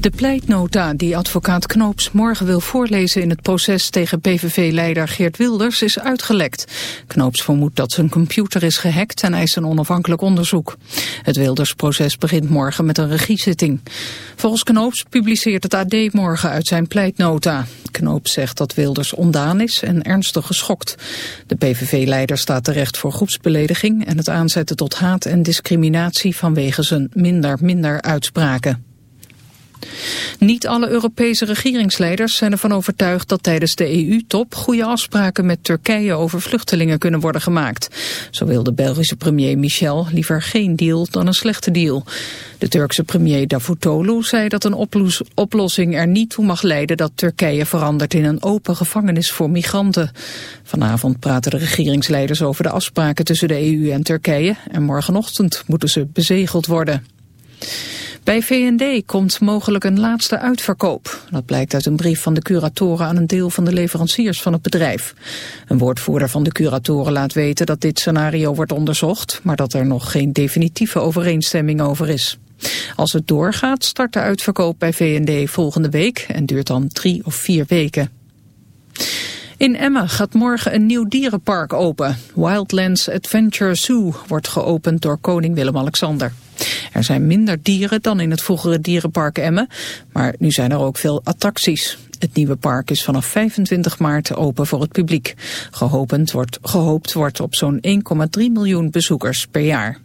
De pleitnota die advocaat Knoops morgen wil voorlezen in het proces tegen PVV-leider Geert Wilders is uitgelekt. Knoops vermoedt dat zijn computer is gehackt en eist een onafhankelijk onderzoek. Het Wilders-proces begint morgen met een regiezitting. Volgens Knoops publiceert het AD morgen uit zijn pleitnota. Knoops zegt dat Wilders ondaan is en ernstig geschokt. De PVV-leider staat terecht voor groepsbelediging en het aanzetten tot haat en discriminatie vanwege zijn minder-minder uitspraken. Niet alle Europese regeringsleiders zijn ervan overtuigd dat tijdens de EU-top goede afspraken met Turkije over vluchtelingen kunnen worden gemaakt. Zo wil de Belgische premier Michel liever geen deal dan een slechte deal. De Turkse premier Davutoglu zei dat een oplossing er niet toe mag leiden dat Turkije verandert in een open gevangenis voor migranten. Vanavond praten de regeringsleiders over de afspraken tussen de EU en Turkije en morgenochtend moeten ze bezegeld worden. Bij VND komt mogelijk een laatste uitverkoop. Dat blijkt uit een brief van de curatoren aan een deel van de leveranciers van het bedrijf. Een woordvoerder van de curatoren laat weten dat dit scenario wordt onderzocht, maar dat er nog geen definitieve overeenstemming over is. Als het doorgaat start de uitverkoop bij VND volgende week en duurt dan drie of vier weken. In Emmen gaat morgen een nieuw dierenpark open. Wildlands Adventure Zoo wordt geopend door koning Willem-Alexander. Er zijn minder dieren dan in het vroegere dierenpark Emmen, maar nu zijn er ook veel attracties. Het nieuwe park is vanaf 25 maart open voor het publiek. Gehopend wordt, gehoopt wordt op zo'n 1,3 miljoen bezoekers per jaar.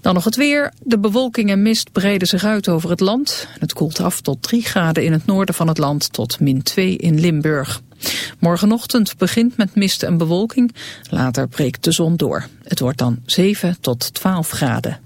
Dan nog het weer. De bewolking en mist breiden zich uit over het land. Het koelt af tot 3 graden in het noorden van het land tot min 2 in Limburg. Morgenochtend begint met mist en bewolking. Later breekt de zon door. Het wordt dan 7 tot 12 graden.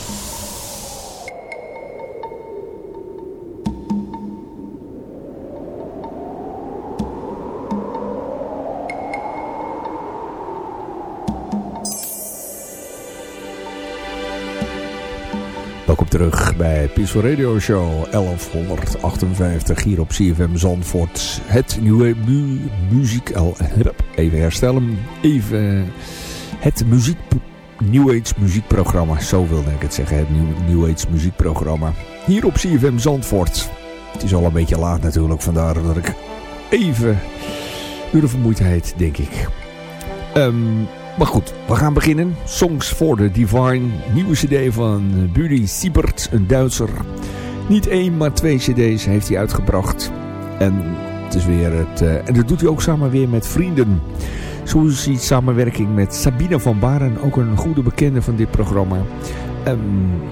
Terug bij Peaceful Radio Show 1158 hier op CFM Zandvoort. Het nieuwe mu muziek... Even herstellen. Even het muziek... New Age muziekprogramma. Zo wilde ik het zeggen. Het New, muziekprogramma. Hier op CFM Zandvoort. Het is al een beetje laat natuurlijk. Vandaar dat ik even... Door de vermoeidheid denk ik. Um, maar goed, we gaan beginnen. Songs for the Divine. Nieuwe cd van Buddy Siebert, een Duitser. Niet één, maar twee cd's heeft hij uitgebracht. En het is weer het... Uh, en dat doet hij ook samen weer met vrienden. Zo hij samenwerking met Sabine van Baren. Ook een goede bekende van dit programma.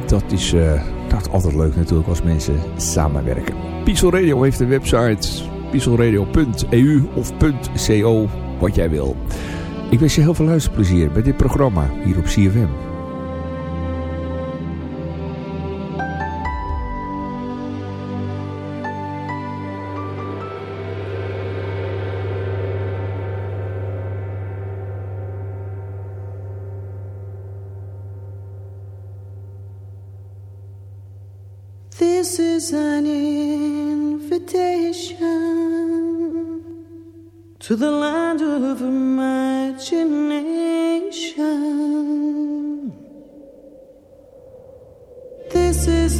Dat is uh, dat altijd leuk natuurlijk als mensen samenwerken. Pixel Radio heeft een website. pixelradio.eu of .co, wat jij wil. Ik wens je heel veel luisterplezier bij dit programma hier op CFM. This is an invitation to the land of imagination. This is